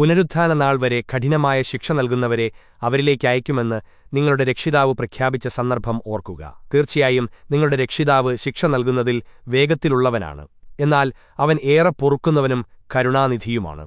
പുനരുദ്ധാന നാൾ വരെ കഠിനമായ ശിക്ഷ നൽകുന്നവരെ അവരിലേക്ക് അയക്കുമെന്ന് നിങ്ങളുടെ രക്ഷിതാവ് പ്രഖ്യാപിച്ച സന്ദർഭം ഓർക്കുക. തീർച്ചയായും നിങ്ങളുടെ രക്ഷിതാവ് ശിക്ഷ നൽകുന്നതിൽ വേഗത്തിലുള്ളവനാണ്. എന്നാൽ അവൻ ഏറെ പൊറുക്കുന്നവനും കരുണാനിധിയുമാണ്.